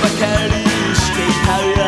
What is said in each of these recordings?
ばかりしていたよ。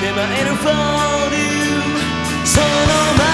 手前のフォルムその前